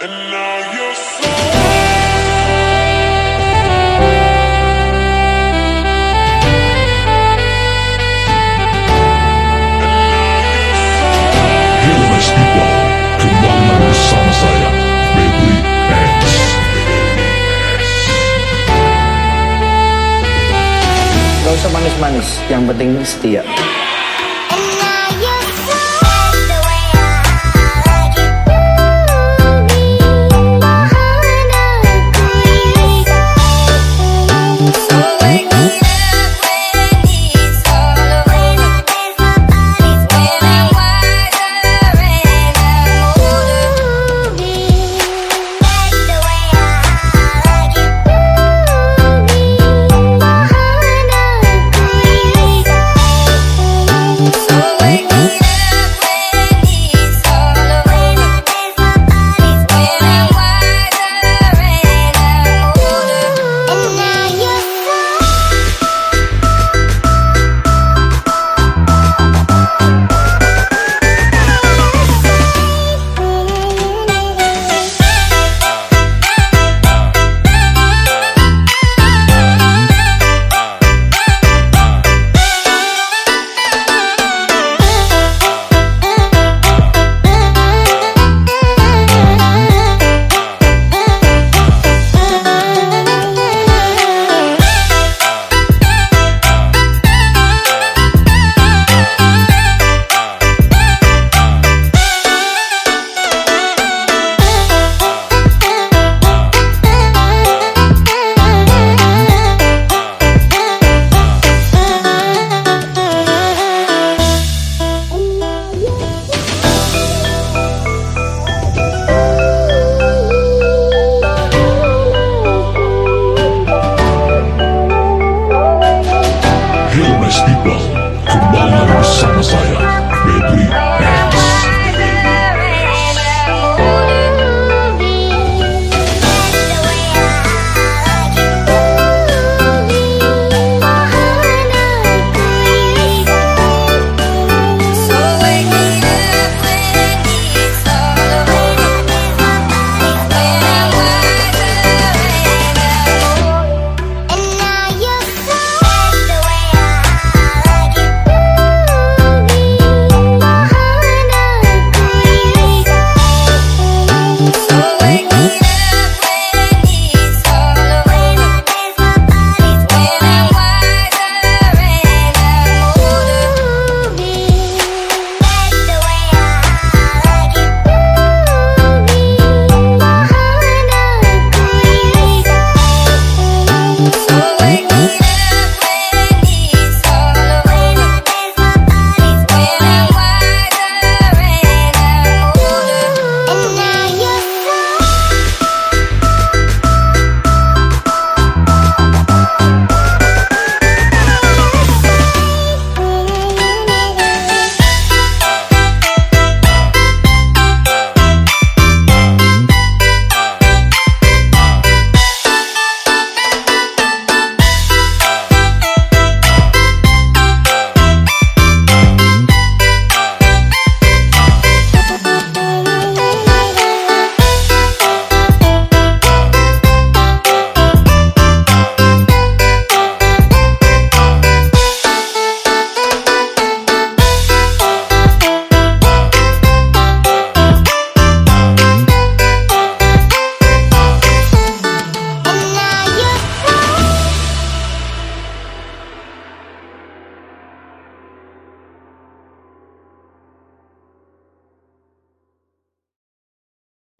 Gak usah manis-manis, yang penting setia.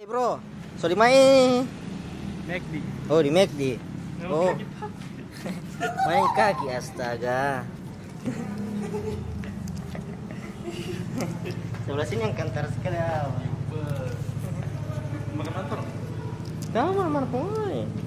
Hey bro, so di mana ini? McD. Oh di McD. Oh, main kaki astaga. Sebelah sini yang kantor sekali. Makan kantor. Tahu mana mana pun.